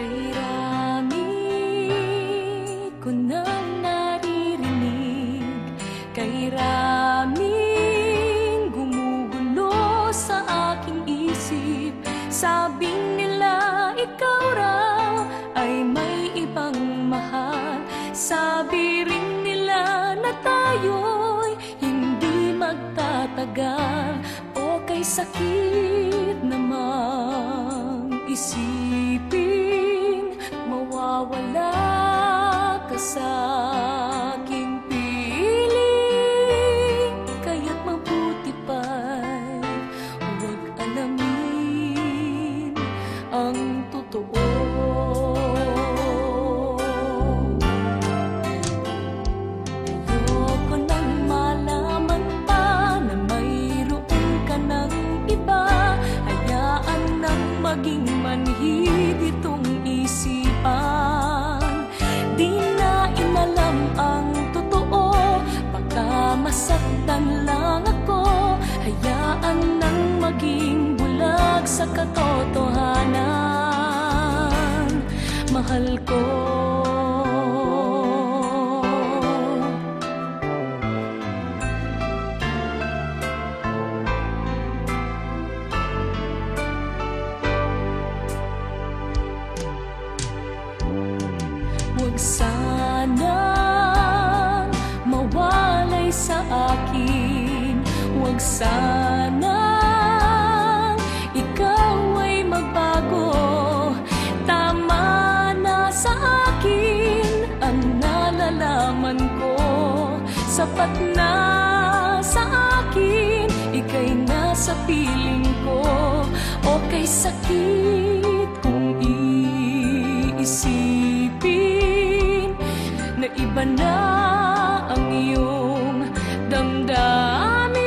Kay rami ko nang naririnig. Sa aking isip. Sabing nila ikaw raw ay may ibang mahal. Sabi nila na tayo'y hindi magtatagal O kay sakit namang isipin Mawawala ka sa Mahal ko. Huwag sanang mawalay sa akin. Huwag sanang Sapat na sa akin, ika'y nasa piling ko. O kay sakit kung iisipin Na iba na ang iyong damdamin.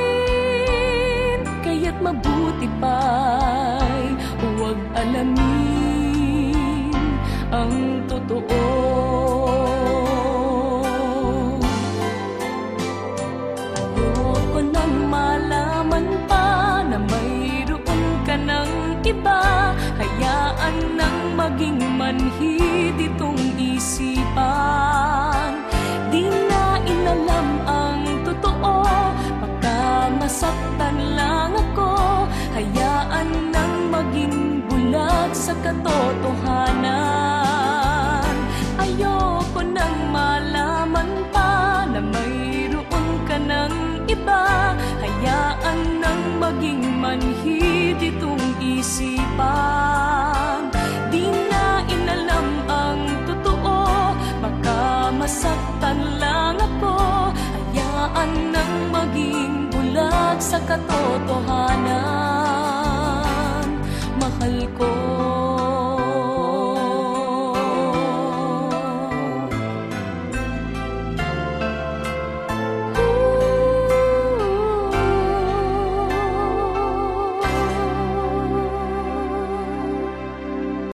Kaya't mabuti pa'y huwag alamin ang totoo Ayoko nang malaman pa na mayroon ka ng iba. Hayaan nang maging manhid itong isipan. Di na inalam ang totoo Baka masaktan lang ako. Hayaan nang maging bulag sa katotohanan